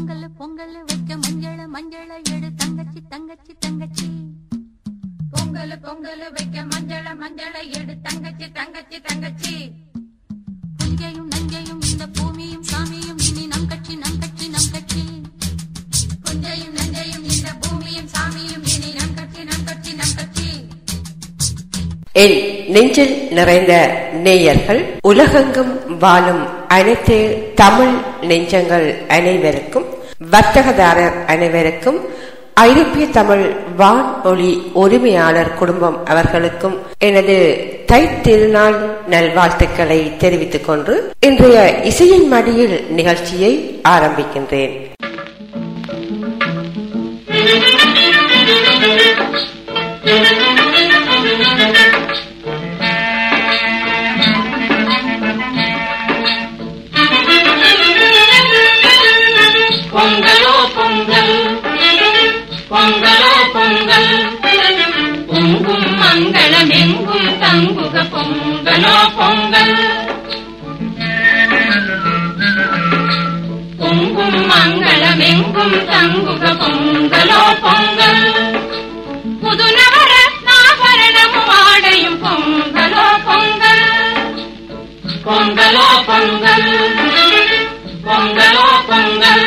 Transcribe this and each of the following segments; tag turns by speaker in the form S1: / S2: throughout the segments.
S1: பொங்கல் பொங்கல் வைக்க மஞ்சள மஞ்சள எடு தங்கச்சி தங்கச்சி தங்கச்சி பொங்கல் பொங்கல் வைக்க மஞ்சள மஞ்சள் எடு தங்கச்சி தங்கச்சி தங்கச்சி புஞ்சையும் நஞ்சையும் இந்த பூமியும் சாமியும் இனி நம் கட்சி நம் கட்சி நம் கட்சி புஞ்சையும் நஞ்சையும் இந்த பூமியும் சாமியும் இனி நம் கட்சி நம் கட்சி நம் கட்சி
S2: என் நெஞ்சில் நிறைந்த நேயர்கள் உலகெங்கும் வாழும் அனைத்து தமிழ் நெஞ்சங்கள் அனைவருக்கும் வர்த்தகதாரர் அனைவருக்கும் ஐரோப்பிய தமிழ் வான்மொழி உரிமையாளர் குடும்பம் அவர்களுக்கும் எனது தை திருநாள் நல்வாழ்த்துக்களை தெரிவித்துக் கொண்டு இன்றைய இசையின் மடியில் நிகழ்ச்சியை ஆரம்பிக்கின்றேன்
S3: thank you
S1: பொங்குக பொங்கலோ
S3: பொங்கல் பொங்கும் மங்களமெங்கும் தங்குக பொங்கலோ பொங்கல்
S1: புதுநவர ஆபரணமும் ஆடையும் பொங்கலோ பொங்கலோ பொங்கல்
S3: பொங்கலோ பொங்கல்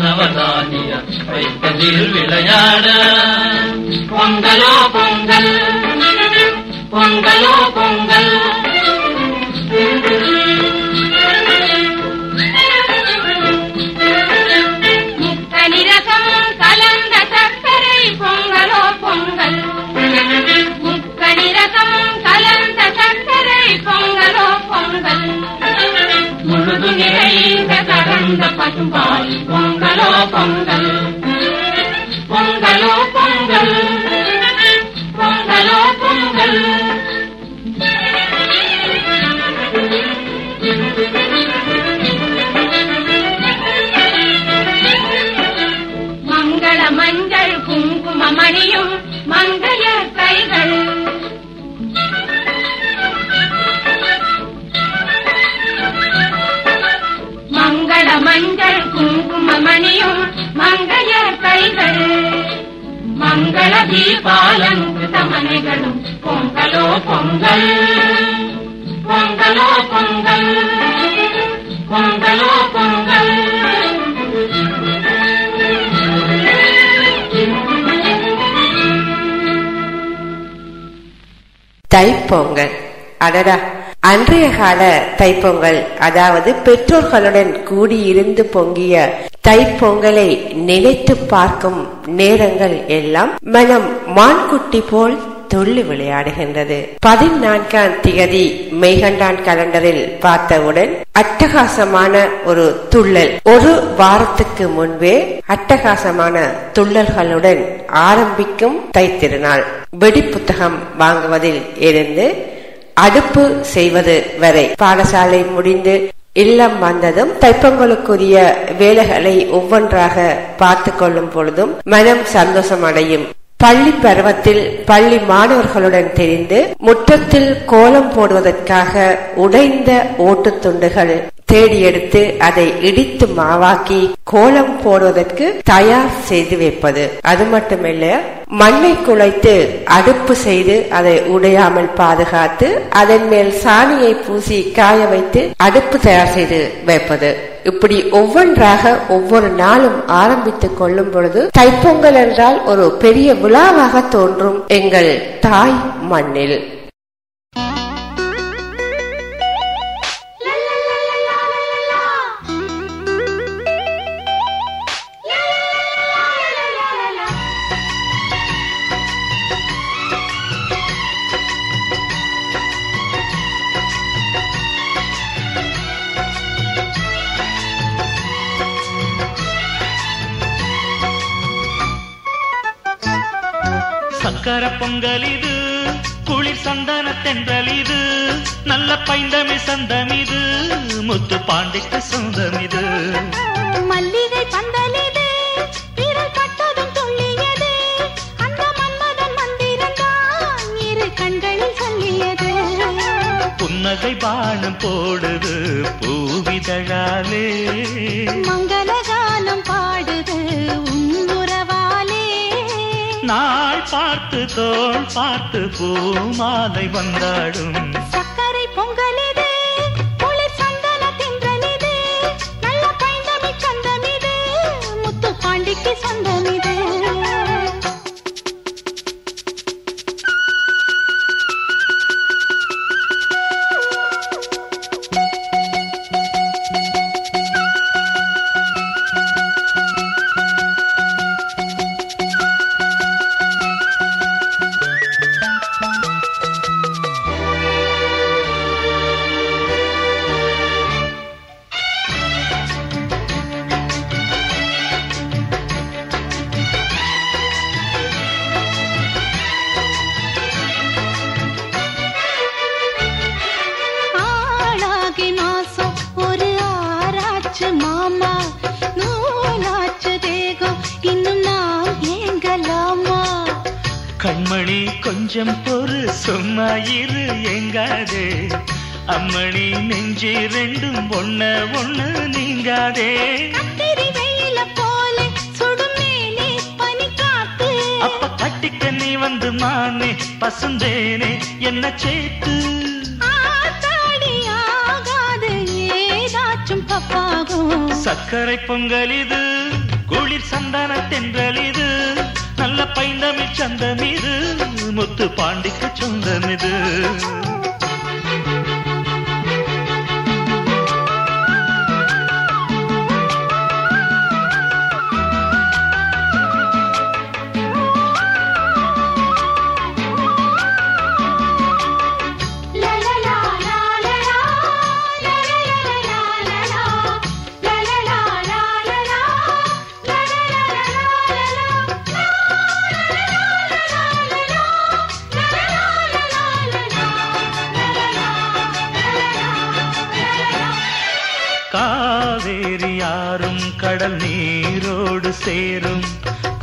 S1: நவதானிய வைப்பதில் விளையாட பொங்கலோ பொங்கல்
S3: பொங்கலோ பொங்கல் பொழுது நிறைந்த கறந்த பசும்பால் பொங்கலோ பொங்கல் பொங்கலோ பொங்கல் பொங்கலோ பொங்கல்
S1: దీపాలంకృతమణిగడు పొంగలో
S2: தைப்பொங்கல் அடடா அன்றைய கால தைப்பொங்கல் அதாவது பெற்றோர்களுடன் கூடியிருந்து பொங்கிய தைப்பொங்கலை நினைத்து பார்க்கும் நேரங்கள் எல்லாம் மனம் மான்குட்டி போல் துள்ளி விளையாடுகின்றது பதினான்காம் திகதி மெய்கண்டான் கலண்டரில் பார்த்தவுடன் அட்டகாசமான ஒரு துள்ளல் ஒரு வாரத்துக்கு முன்பே அட்டகாசமான துள்ளல்களுடன் ஆரம்பிக்கும் தைத்திருநாள் வெடி புத்தகம் வாங்குவதில் இருந்து அடுப்பு செய்வது வரை பாடசாலை முடிந்து இல்லம் வந்ததும் தைப்பங்களுக்குரிய வேலைகளை ஒவ்வொன்றாக பார்த்து கொள்ளும் பொழுதும் மனம் சந்தோஷம் அடையும் பள்ளி பருவத்தில் பள்ளி மாணவர்களுடன் தெரிந்து முற்றத்தில் கோலம் போடுவதற்காக உடைந்த ஓட்டு துண்டுகள் தேடி எடுத்து அதை இடித்து மாவாக்கி கோலம் போடுவதற்கு தயார் செய்து வைப்பது அது மட்டுமில்ல மண்ணை குலைத்து அடுப்பு செய்து அதை உடையாமல் பாதுகாத்து அதன் மேல் சாணியை பூசி காய வைத்து அடுப்பு தயார் செய்து வைப்பது இப்படி ஒவ்வொன்றாக ஒவ்வொரு நாளும் ஆரம்பித்து கொள்ளும் பொழுது தைப்பொங்கல் என்றால் ஒரு பெரிய விழாவாக தோன்றும் எங்கள் தாய் மண்ணில்
S1: இது குளிர் சந்தன இது நல்ல பைந்தமி இது முத்து பாண்டிக்கு சொந்தமிது மல்லிகை பந்தலிது விரல் புன்னகை பானம் போடுது பூவிதழாலே மங்கள நாள் பார்த்து தோல் பார்த்து பூ மாலை வந்தாடும் கொஞ்சம் பொறு சும்மா இரு எங்காதே அம்மணி நெஞ்சு ரெண்டும் ஒண்ண ஒண்ணு நீங்காதே அப்ப கட்டிக்க நீ வந்து மானே பசுந்தேனே என்ன சேர்த்து சர்க்கரை பொங்கல் இது குளிர் சந்தான தென்றல் இது நல்ல பைந்தமிழ் சந்தமிது முத்து பாண்டிக்கு சொந்தமிது கடல் நீரோடு சேரும்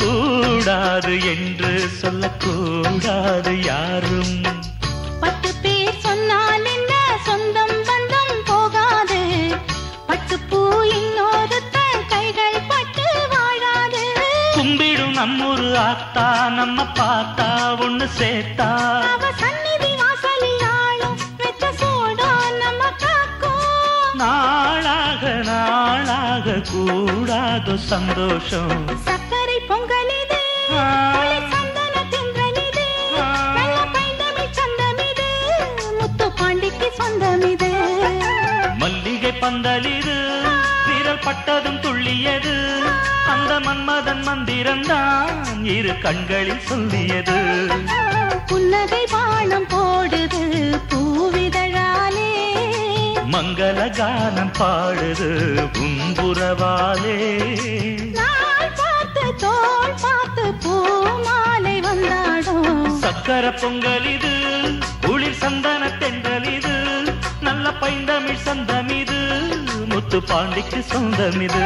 S1: கூடாது என்று சொல்லக்கூடாது யாரும் பத்து பேர் சொன்னால் என்ன சொந்தம் பந்தம் போகாது பத்து பூ இன்னொருத்தன் கைகள் பட்டு வாழாது கும்பிடும் நம்மூரு ஆத்தா நம்ம பார்த்தா ஒண்ணு சேர்த்தா நாளாக நாளாக கூடாத சந்தோஷம் சக்கரை பொங்கலிது மல்லிகை பந்தலிது விரல் பட்டதும் துள்ளியது அந்த மன்மதன் மந்திரம் தான் இரு கண்களில் சொல்லியது புன்னகை பானம் போடுது பூவிதழ் மங்கள கானம் பாடுது உன்புறவாலே பார்த்து தோல் பார்த்து பூமாலை வந்தாடும் சக்கர பொங்கல் இது குளிர் சந்தன தென்றல் இது நல்ல பைந்தமிழ் சந்தம் இது முத்து பாண்டிக்கு சொந்தம் இது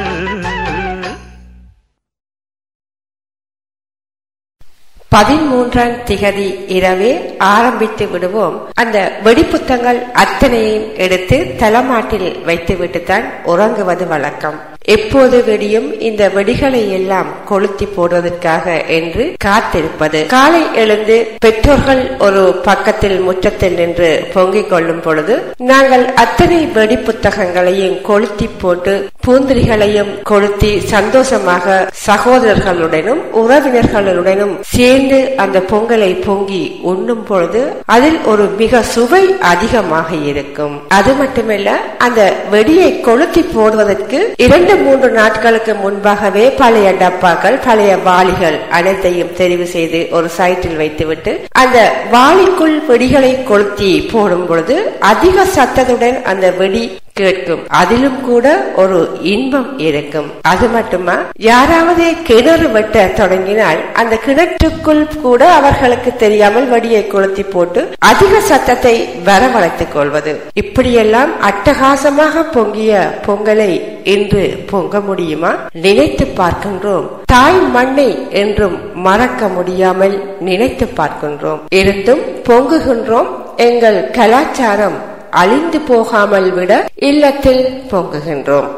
S2: பதிமூன்றாம் திகதி இரவே ஆரம்பித்து விடுவோம் அந்த வெடிப்புத்தங்கள் அத்தனையும் எடுத்து தலமாட்டில் வைத்துவிட்டு தான் உறங்குவது வழக்கம் எப்போது வெடியும் இந்த வெடிகளை எல்லாம் கொளுத்தி போடுவதற்காக என்று காத்திருப்பது காலை எழுந்து பெற்றோர்கள் ஒரு பக்கத்தில் முற்றத்தில் நின்று பொங்கிக் கொள்ளும் பொழுது நாங்கள் அத்தனை வெடி புத்தகங்களையும் கொளுத்தி போட்டு பூந்திரிகளையும் கொளுத்தி சந்தோஷமாக சகோதரர்களுடனும் உறவினர்களுடனும் சேர்ந்து அந்த பொங்கலை பொங்கி உண்ணும் பொழுது அதில் ஒரு மிக சுவை அதிகமாக இருக்கும் அது மட்டுமல்ல அந்த வெடியை கொளுத்தி போடுவதற்கு இரண்டு இரண்டு மூன்று நாட்களுக்கு முன்பாகவே பழைய டப்பாக்கள் பழைய வாளிகள் அனைத்தையும் தெரிவு செய்து ஒரு சைட்டில் வைத்துவிட்டு அந்த வாளிக்குள் வெடிகளை கொளுத்தி போடும் பொழுது அதிக சத்தத்துடன் அந்த வெடி கேட்கும் அதிலும் கூட ஒரு இன்பம் இருக்கும் அது மட்டுமா யாராவது கிணறு வெட்ட தொடங்கினால் அந்த கிணற்றுக்குள் கூட அவர்களுக்கு தெரியாமல் வடியை கொளுத்தி போட்டு அதிக சத்தத்தை வரவழைத்துக் கொள்வது இப்படியெல்லாம் அட்டகாசமாக பொங்கிய பொங்கலை இன்று பொங்க முடியுமா நினைத்து பார்க்கின்றோம் தாய் மண்ணை என்றும் மறக்க முடியாமல் நினைத்து பார்க்கின்றோம் இருந்தும் பொங்குகின்றோம் எங்கள் கலாச்சாரம் அழிந்து போகாமல் விட இல்லத்தில் பொங்குகின்றோம்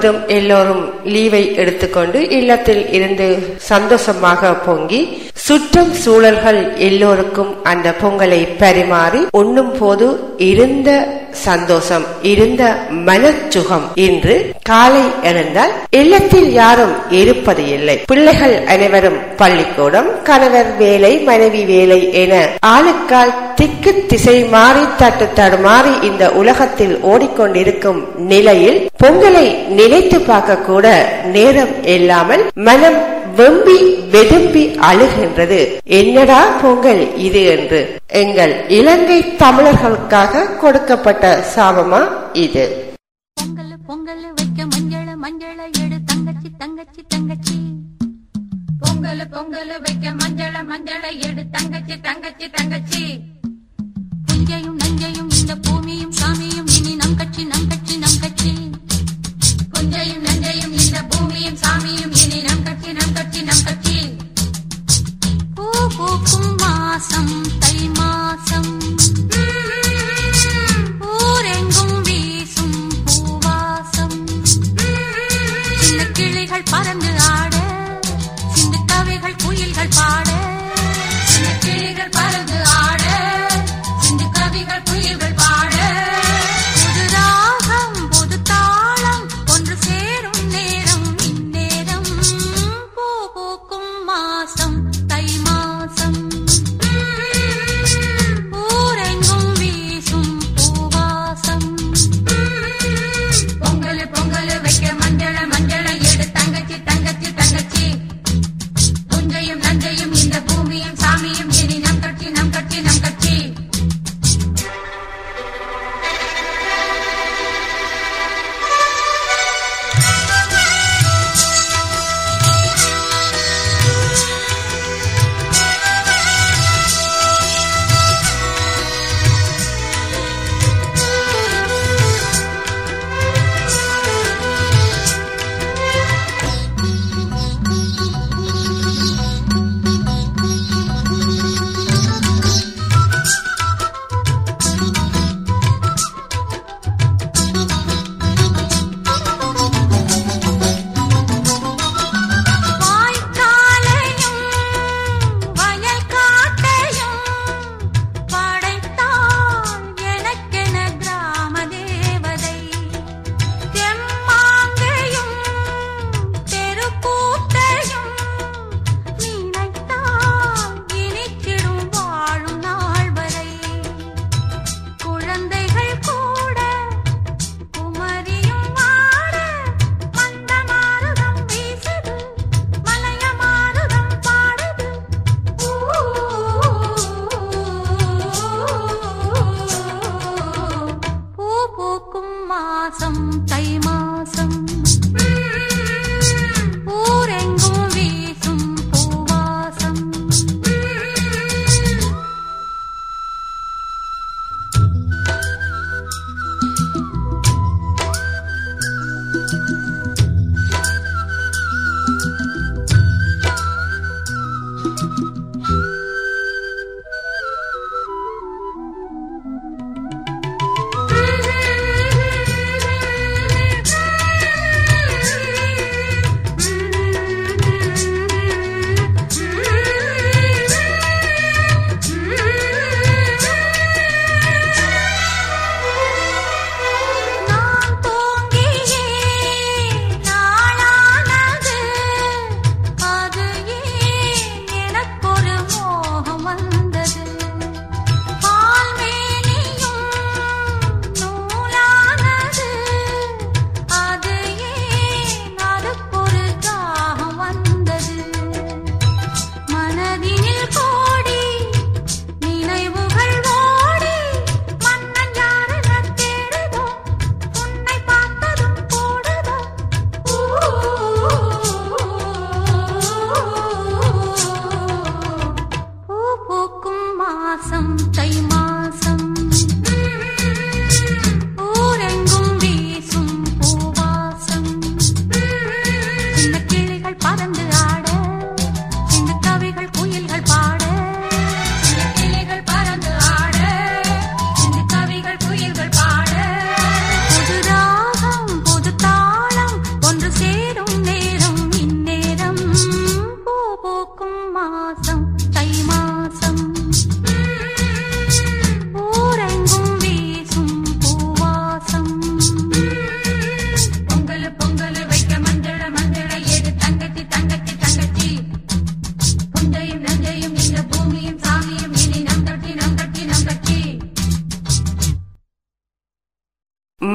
S2: முழுவதும் எல்லோரும் லீவை எடுத்துக்கொண்டு இல்லத்தில் இருந்து சந்தோஷமாக பொங்கி சுற்றம் சூழல்கள் எல்லோருக்கும் அந்த பொங்கலை பரிமாறி உண்ணும் போது இருந்த சந்தோஷம் இருந்த மனச்சுகம் இன்று காலை எழுந்தால் இல்லத்தில் யாரும் இருப்பது இல்லை பிள்ளைகள் அனைவரும் பள்ளிக்கூடம் கணவர் வேலை மனைவி வேலை என ஆளுக்கால் திக்கு திசை மாறி தட்டு தடுமாறி இந்த உலகத்தில் ஓடிக்கொண்டிருக்கும் நிலையில் பொங்கலை நினைத்து பார்க்க கூட நேரம் இல்லாமல் மனம் வெம்பி வெதும்பி அழுகின்றது என்னடா பொங்கல் இது என்று எங்கள் இலங்கை தமிழர்களுக்காக கொடுக்கப்பட்ட சாபமா இது பொங்கல் பொங்கல் வைக்க மஞ்சள் மஞ்சள்
S1: எடு தங்கச்சி தங்கச்சி தங்கச்சி பொங்கல் பொங்கல் வைக்க மஞ்சள் மஞ்சள் எடு தங்கச்சி தங்கச்சி தங்கச்சி புஞ்சையும் நஞ்சையும் இந்த பூமியும் சாமியும் இனி நம் கட்சி நம் கட்சி நம் கட்சி இங்கையும் நங்கையும் இந்த பூமியும் சாமியும் இனி நம் கட்டி நம் கட்டி நம் கட்டி பூ பூக்கும் மாசம் தை மாசம் பறந்து ஆடும் கட்சி நம் கட்சி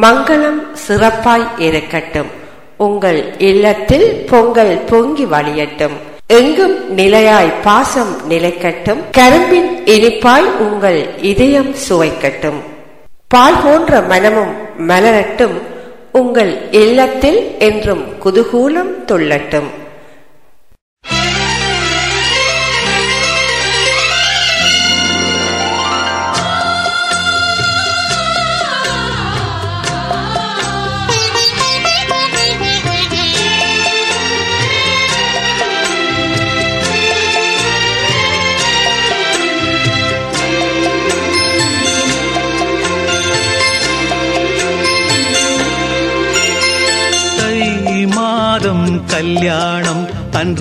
S2: மங்களம் சிறப்பாய் இருக்கட்டும் உங்கள் இல்லத்தில் பொங்கல் பொங்கி வழியட்டும் எங்கும் நிலையாய் பாசம் நிலைக்கட்டும் கரும்பின் இனிப்பாய் உங்கள் இதயம் சுவைக்கட்டும் பால் போன்ற மனமும் மலரட்டும் உங்கள் இல்லத்தில் என்றும் குதூகூலம் துள்ளட்டும்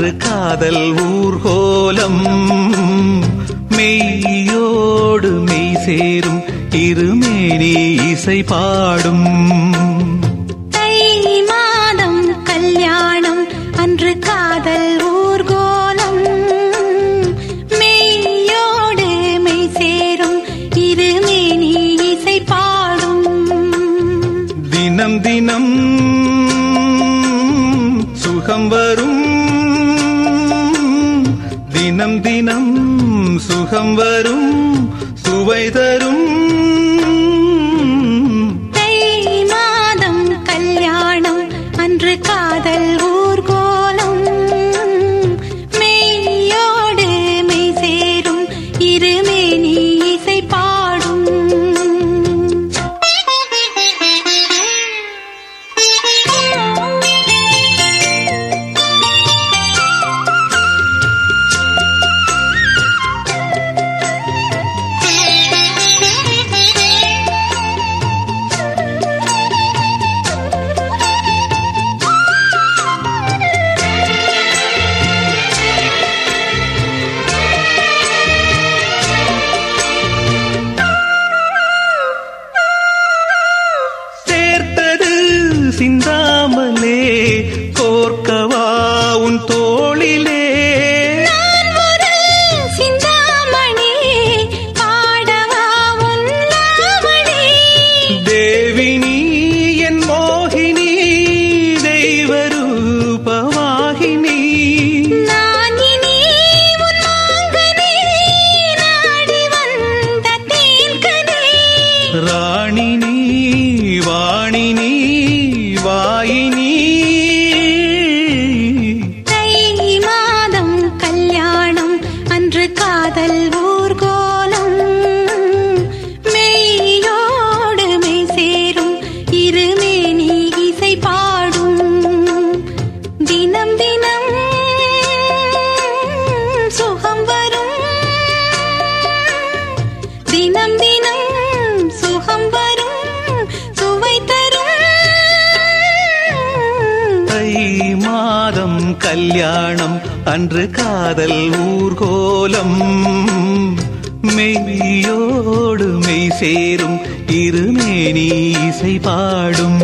S1: என்று காதல் ஊர்கோலம் மெய்யோடு மெய் சேரும் இருமேனி இசை பாடும் தை மாதம் கல்யாணம் அன்று காதல் ஊர் காலம் வரும் சுவை தரும் மாதம் கல்யாணம் அன்று காதல் ஊர்கோலம் மெய்யோடு மெய் சேரும் இருமேனி இசை பாடும்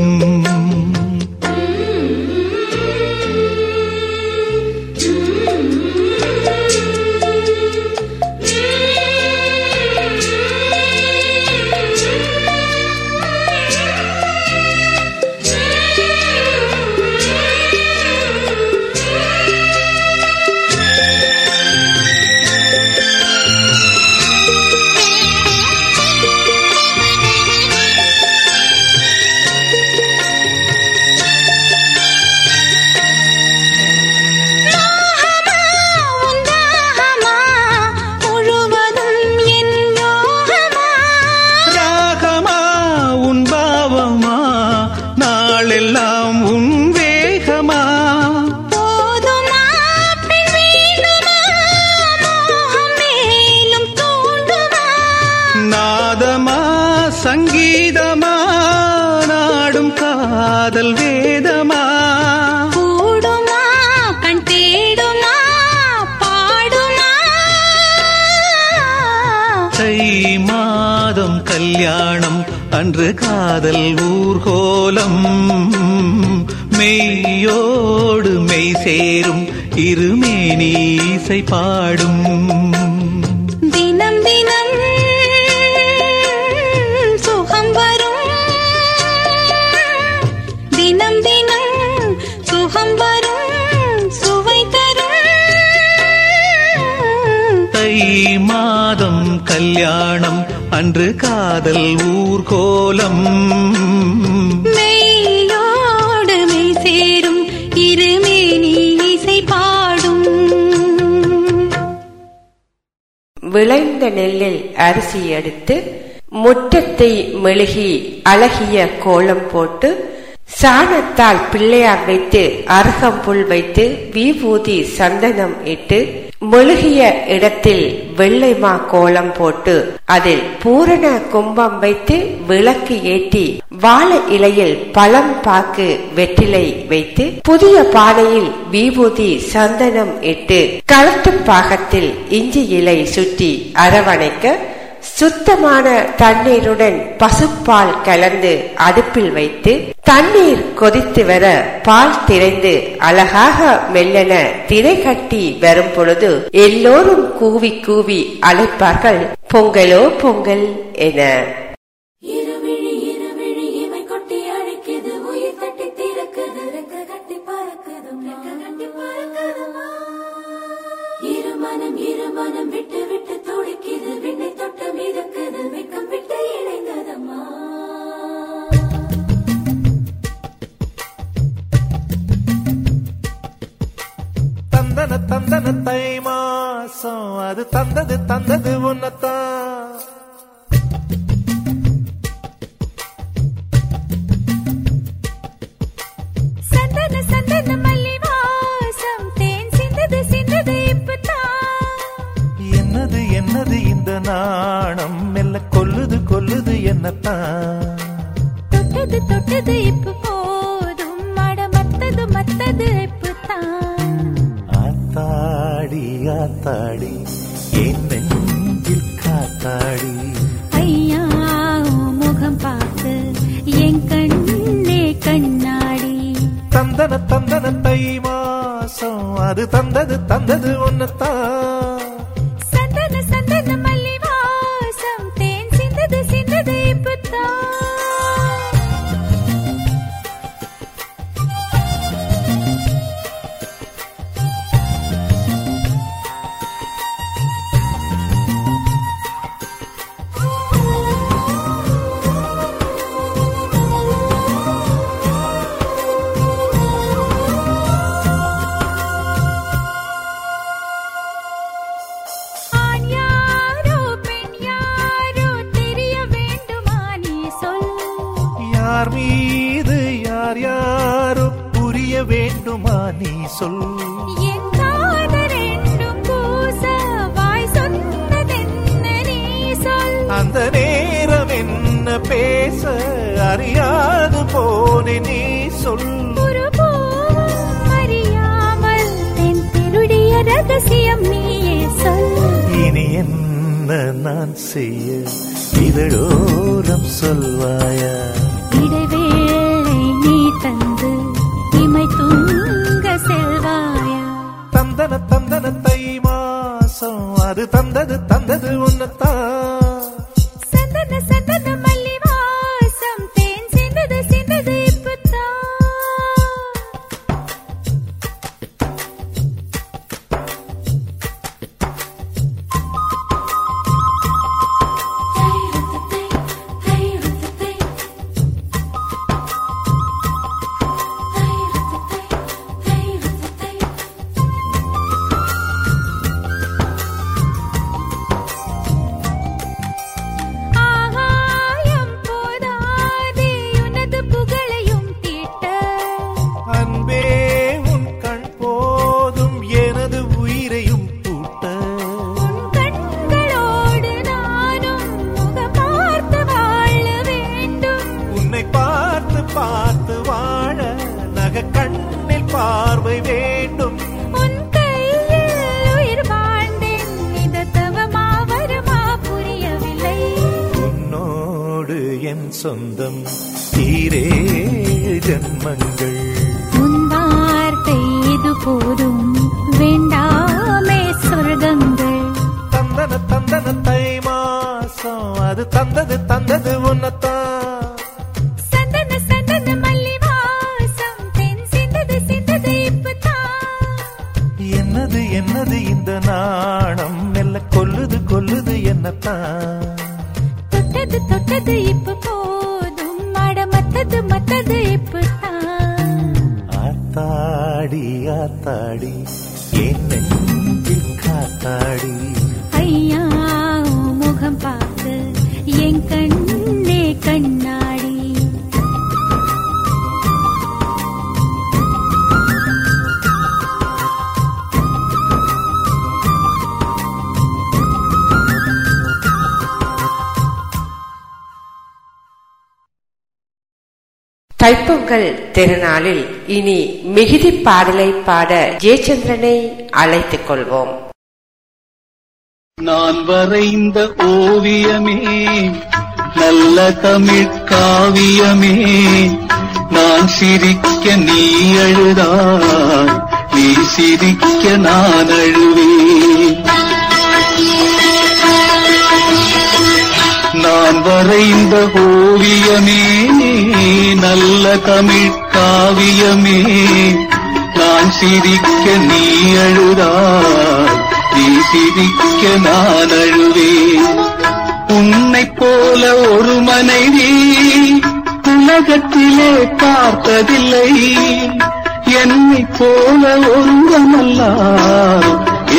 S1: காதல் ஊர்கோலம் மெய்யோடு மெய் சேரும் இருமேனி இசை பாடும் தினம் தினம் சுகம் வரும் தினம் தினம் சுகம் வரும் சுவை தரும் தை மாதம் கல்யாணம் அன்று காதல் ஊர்கோலம் மெய்யோடுமை சேரும்
S2: இருமேனி இசை பாடும் விளைந்த நெல்லில் அரிசி எடுத்து முற்றத்தை மெழுகி அழகிய கோலம் போட்டு சாணத்தால் பிள்ளையார் வைத்து அருகம்புல் வைத்து வீபூதி சந்தனம் இட்டு மெழுகிய இடத்தில் வெள்ளைமா கோலம் போட்டு அதில் பூரண கும்பம் வைத்து விளக்கு ஏற்றி வாழ இலையில் பழம் பாக்கு வெற்றிலை வைத்து புதிய பாதையில் வீபூதி சந்தனம் இட்டு களத்து பாகத்தில் இஞ்சி இலை சுற்றி அரவணைக்க சுத்தமான தண்ணீருடன் பசுப்பால் கலந்து அடுப்பில் வைத்து தண்ணீர் கொதித்து வர பால் திரைந்து அழகாக மெல்லென திரை கட்டி வரும் பொழுது எல்லோரும் கூவி கூவி அழைப்பார்கள் பொங்கலோ பொங்கல் என
S1: தந்தன தை மாசம் அது தந்தது தந்தது உன்னத்தான் என்னது என்னது இந்த நாணம் மெல்ல கொல்லுது கொல்லுது என்னத்தான் தொட்டது தொட்டது இப்போ காத்தாடி என் காத்தாடி ஐயா முகம் பார்த்து என் கண்ணே கண்ணாடி தந்தன தந்தன தை மாசம் அது தந்தது தந்தது ஒன்னத்தான் அது தந்தது தந்தது மத்தது மத்தது இப்பதான் ஆத்தாடி ஆத்தாடி என்ன
S2: தெப்பங்கள் திருநாளில் இனி மிகுதி பாடலை பாட ஜெயச்சந்திரனை அழைத்துக் கொள்வோம்
S1: நான் வரைந்த ஓவியமே நல்ல தமிழ் காவியமே நான் சிரிக்க நீ அழுதா நீ சிரிக்க நான் அழுவேன் நான் வரைந்த ஓவியமே நல்ல தமிழ் காவியமே நான் சிரிக்க நீ அழுதாய் நீ சிரிக்க நான் அழுவேன் உன்னை போல ஒரு மனைவி உலகத்திலே பார்த்ததில்லை என்னை போல ஒருவமல்லார்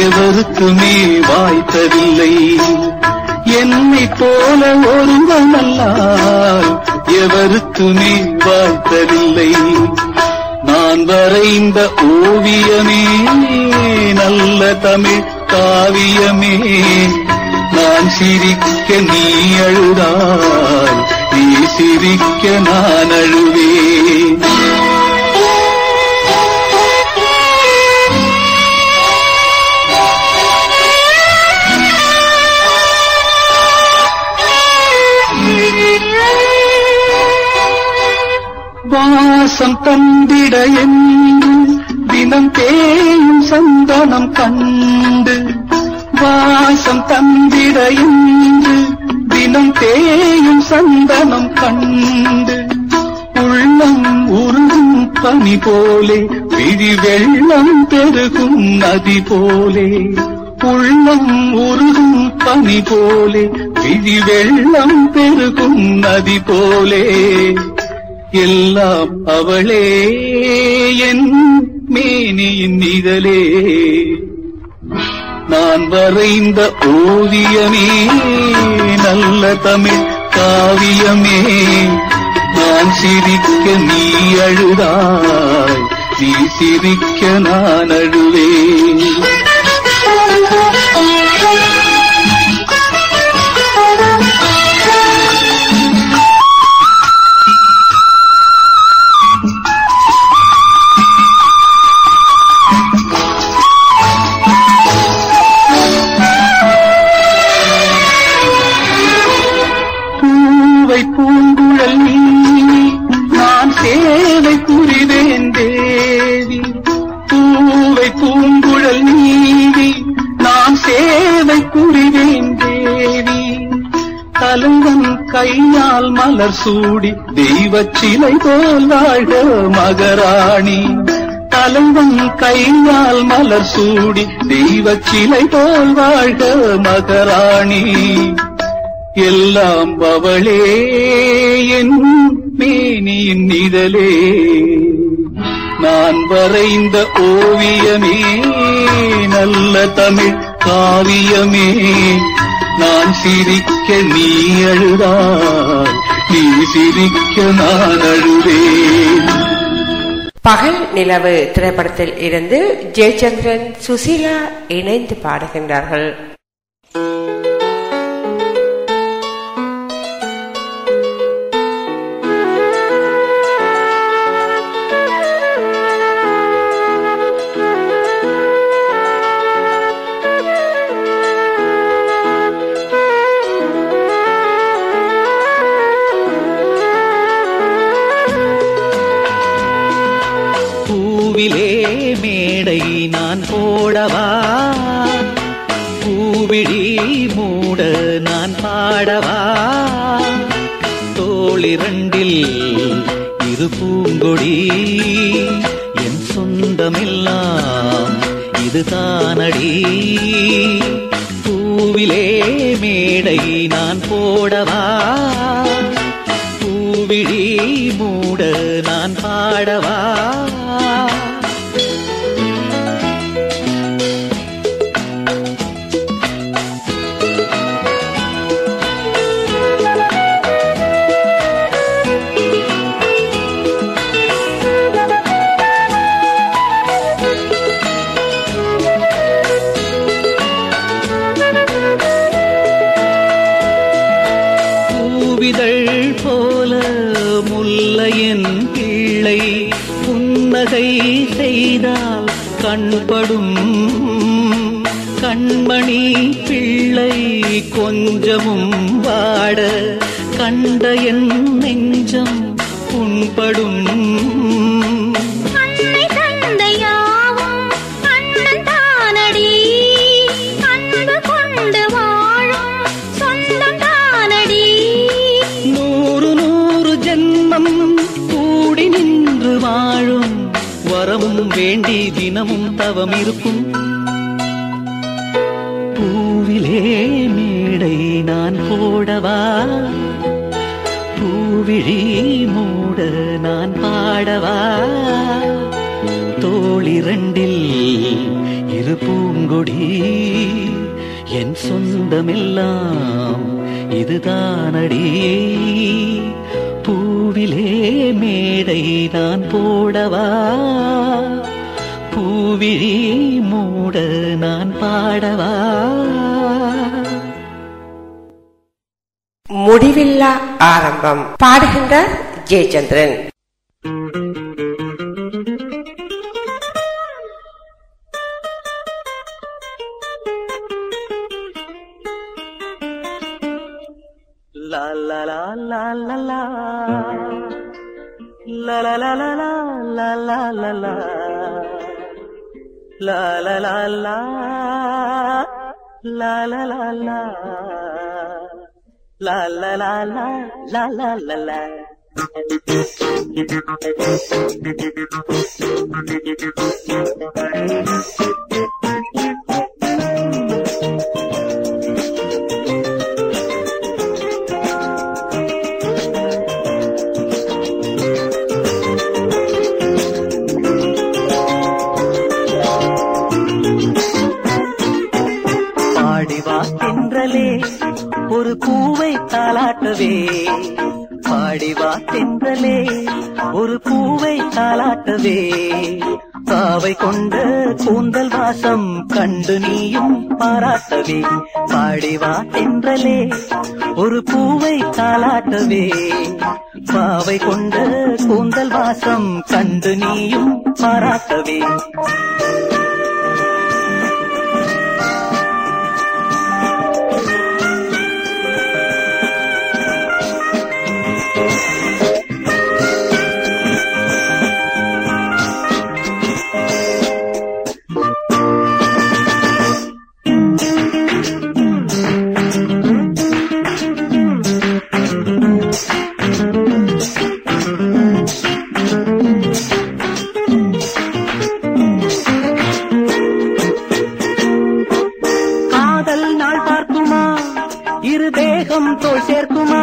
S1: எவருக்குமே வாய்த்ததில்லை என்னை போல ஒருவனல்லால் துணி பார்த்ததில்லை நான் வரைந்த ஓவியமே நல்ல தமிழ் காவியமே நான் சிரிக்க நீ அழுதால் நீ சிரிக்க நான் அழுவே தினம் தந்திட என்றும் தினம் தேயும் சந்தனம் கண்டு வாசம் தந்திட என்று தினம் தேயும் சந்தனம் கண்டு உள்ளம் உருகும் பனி போலே விழி வெள்ளம் பெருகும் நதி போலே உள்ளம் உருகும் பனி போலே விழி வெள்ளம் பெருகும் நதி போலே எல்லாம் அவளே என் மேனியின் இதழே நான் வரைந்த ஓவியமே நல்ல தமிழ் காவியமே நான் சிரிக்க நீ அழுதாய் நீ சிரிக்க நான் அழுவேன் காலுங்கன் கையால் மலர் சூடி தெய்வ சிலை போல் வாழ்க மகராணி கலந்தன் கையால் மலர் சூடி தெய்வ சிலை போல் வாழ்க மகராணி எல்லாம் பவளே என் மேனியின் நிதலே நான் வரைந்த ஓவியமே நல்ல தமிழ் காவியமே
S2: நான் சிரிக்க நீ அழுதாய் நீ சிரிக்க நான் அழுதேன் பகல் நிலவு திரைப்படத்தில் இருந்து ஜெயச்சந்திரன் சுசீலா இணைந்து பாடுகின்றார்கள்
S1: கொஞ்சமும் பாடவா தோளிரண்டில் இரு பூங்கொடி என் சொந்தமெல்லாம் இதுதானடி பூவிலே மேடை நான் போடவா பூவிழி மூட
S2: நான் பாடவா முடிவில்லா ஆரம்பம் பாடுகின்ற Jayachandran
S1: La la la la la la. La la la la la la la la la. La la la la. La la la la. La la la la la la la la. Thank you. தாலாட்டவே பாடிவா தென்றலே ஒரு பூவை தாலாட்டவே பாவை கொண்ட கூந்தல் வாசம் கண்டு நீயும் பாராட்டவே பாடிவா தென்றலே ஒரு பூவை தாலாட்டவே பாவை கொண்ட கூந்தல் வாசம் கண்டு நீயும் பாராட்டவே காதல் நாள் பார்க்குமா இரு தேகம் தோல் சேர்க்குமா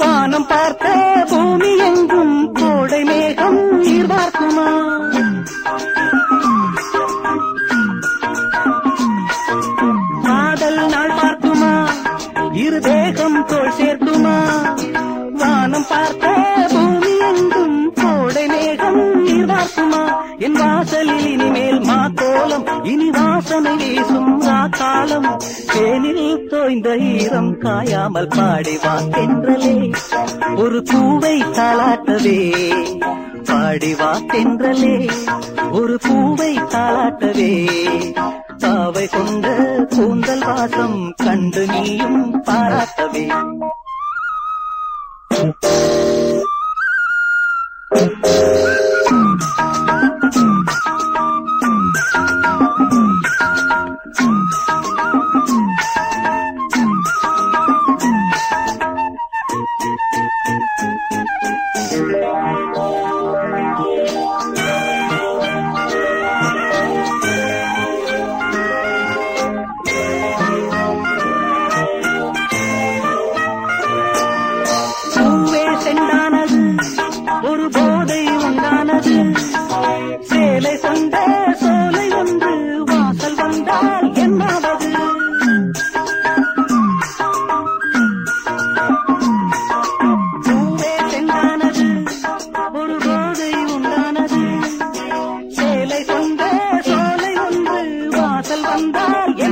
S1: வானம் பார்த்த பூமி எங்கும் கோடை மேகம் நீர் பார்க்குமா காதல் நாள் பார்க்குமா இரு தேகம் தோல் சேர்க்குமா கோலம் இனி வாசனை வீசும் காலம் தேனில் தோய்ந்த ஈரம் காயாமல் பாடிவா தென்றலே ஒரு பூவை தாளாட்டவே பாடிவா தென்றலே ஒரு பூவை தாளாட்டவே தாவை கொண்ட கூந்தல் வாசம் கண்டு நீயும் பாராட்டவே Thank you.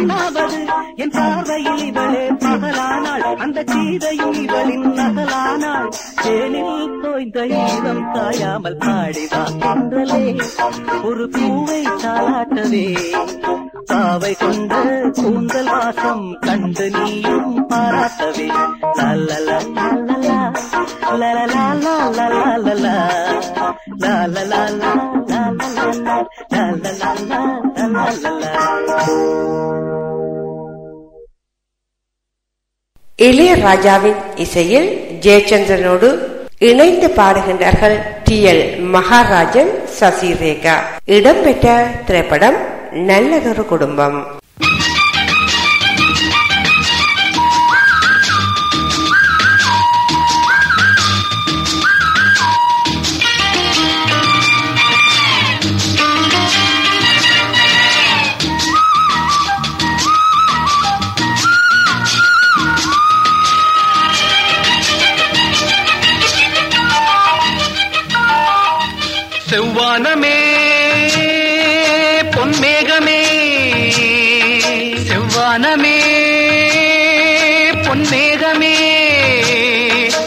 S1: பெண்ணாவது என் பார்வையில் இவளே பகலானாள் அந்த சீதையும் இவளின் நகலானாள் தேனில் ஓய்ந்த ஈரம் காயாமல் பாடிவா என்றலே ஒரு பூவை தாளாட்டவே பாவை கொண்ட கூந்தல் வாசம் கண்டு நீயும் பாராட்டவே
S2: இளையராஜாவின் இசையில் ஜெயச்சந்திரனோடு இணைந்து பாடுகின்றார்கள் டி எல் மகாராஜன் சசிரேகா இடம்பெற்ற திரைப்படம் நல்லதொரு குடும்பம்
S1: வானமே பொன்மேகமே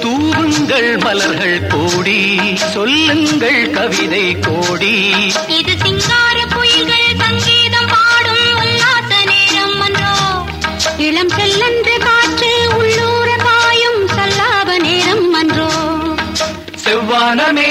S1: தூவுங்கள் மலர்கள் கோடி சொல்லுங்கள் கவிதை கோடி இது சிங்கார புயல்கள் சங்கீதம் பாடும் உல்லாச நேரம் வந்தோ இளம் செல்லன்று காற்று உள்ளூர பாயும் சல்லாப நேரம் வந்தோ செவ்வானமே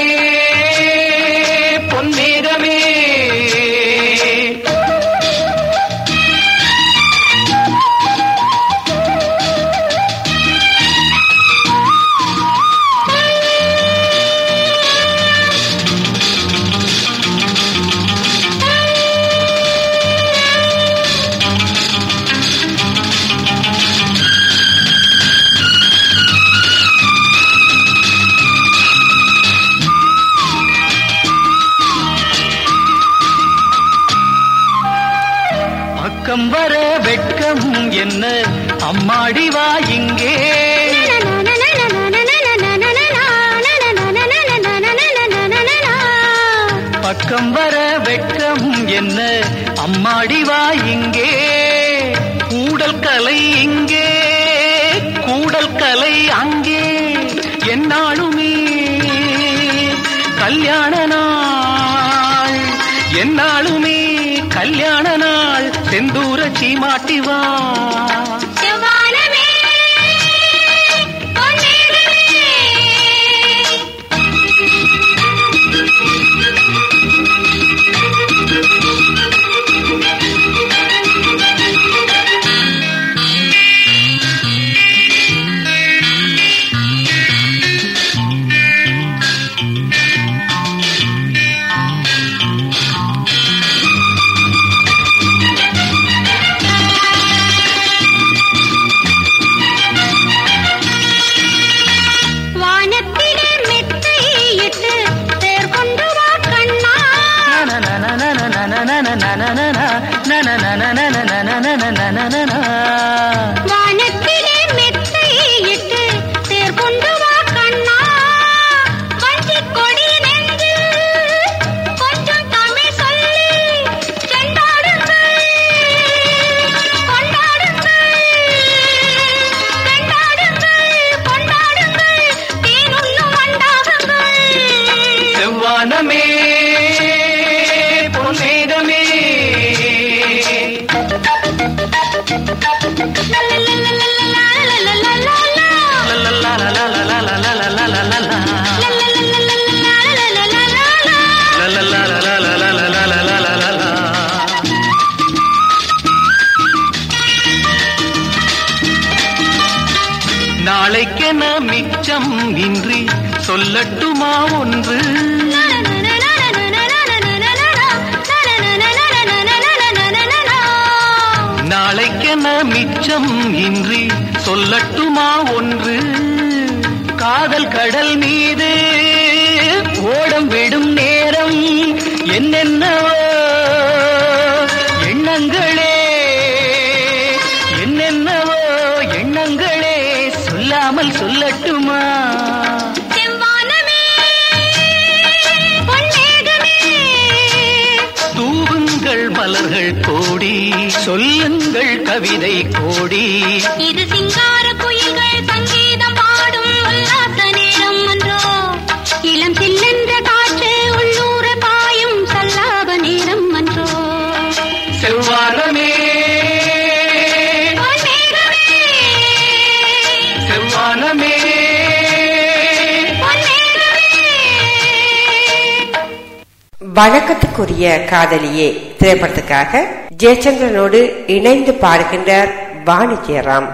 S1: na na na na சங்கோச்சம் இன்றி சொல்லட்டுமா ஒன்று காதல் கடல் மீது ஓடம் விடும் நேரம் என்னென்னவோ கவிதை கோடி இது சிங்கார புயல்கள் சங்கீதம் பாடும் உல்லாச நேரம் என்றோ இளம் தில்லென்ற காற்று உள்ளூர பாயும் சல்லாப நேரம் என்றோ செவ்வாரமே
S2: வழக்கத்துக்குரிய காதலியே திரைப்படத்துக்காக ஜெயச்சந்திரனோடு இணைந்து பாடுகின்றார் வாணி ஜெயராம்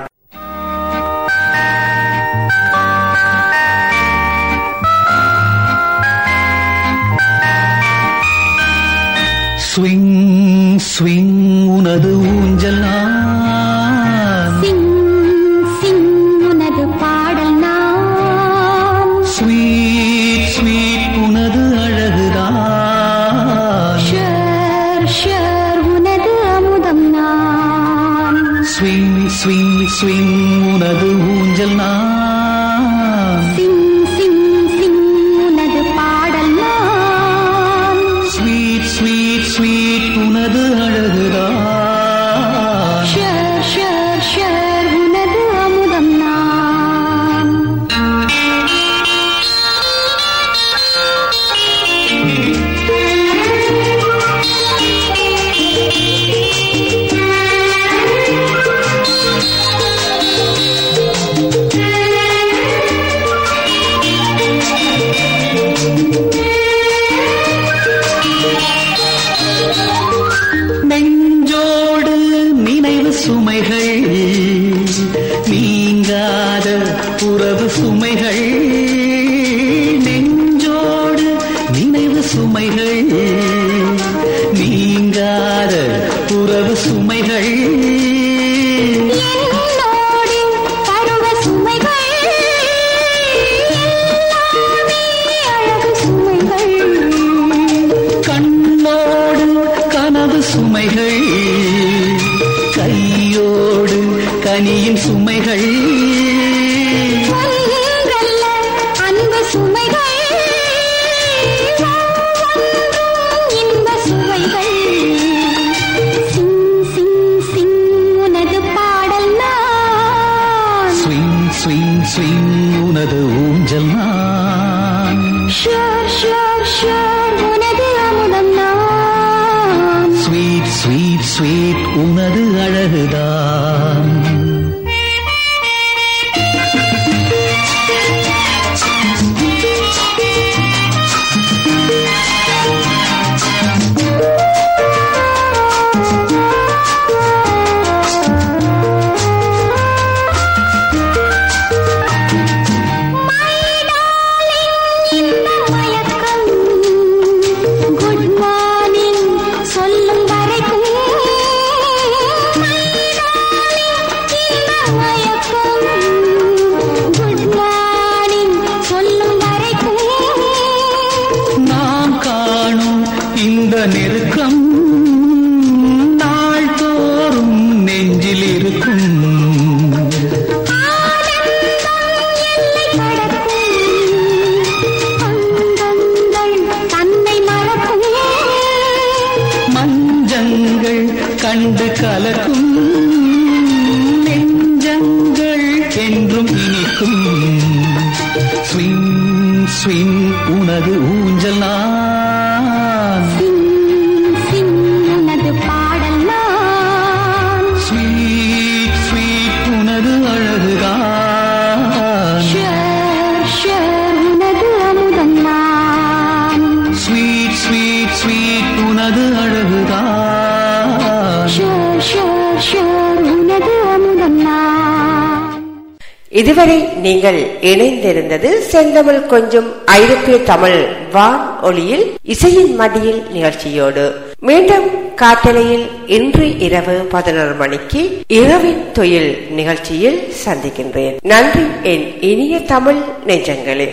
S1: ஸ்விங் ஸ்விங் உனது ஊஞ்சல் நான் சுமைகள் கண்டு கலக்கும் நெஞ்சங்கள் என்றும் இனிக்கும் ஸ்விங் ஸ்விங் உனது ஊஞ்சல் நான்
S2: இதுவரை நீங்கள் இணைந்திருந்தது செந்தமிழ் கொஞ்சம் ஐரோப்பிய தமிழ் வான் ஒளியில் இசையின் மடியில் நிகழ்ச்சியோடு மீண்டும் காட்டலையில் இன்று இரவு பதினொரு மணிக்கு இரவின் தொழில் நிகழ்ச்சியில் சந்திக்கின்றேன் நன்றி என் இனிய தமிழ் நெஞ்சங்களே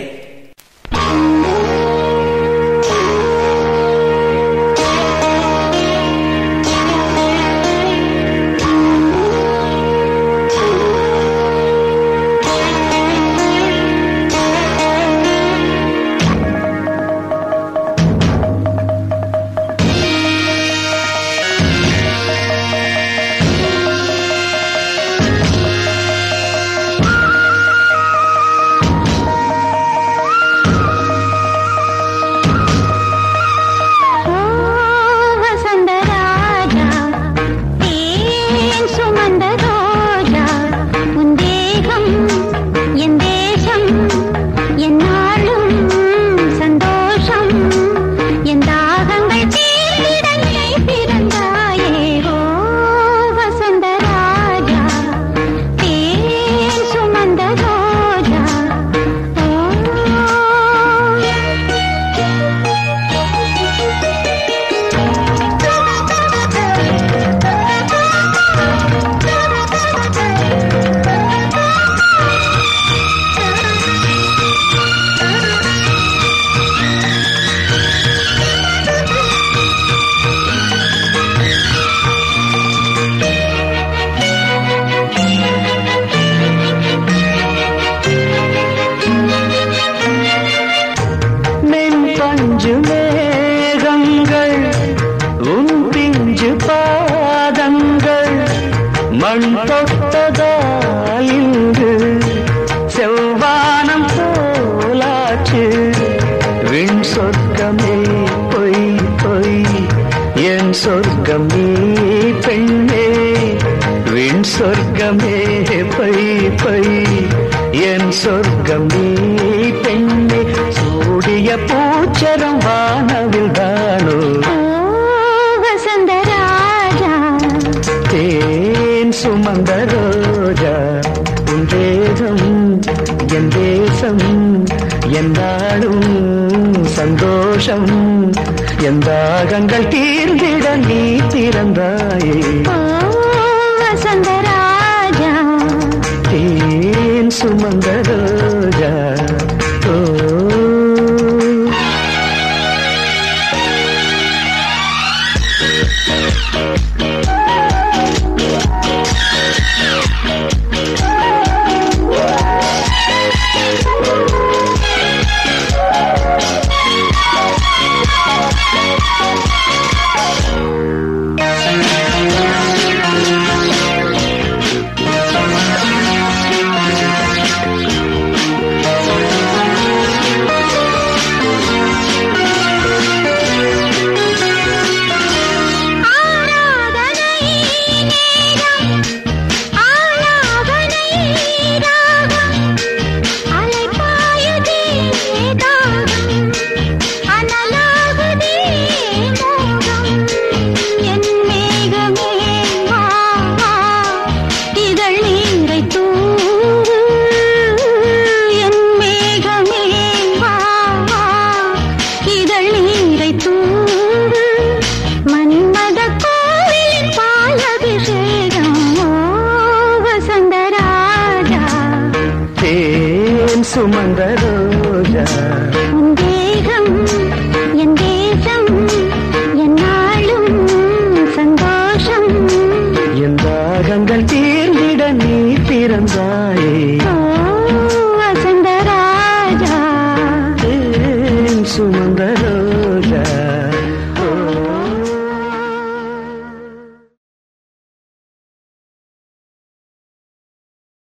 S1: जा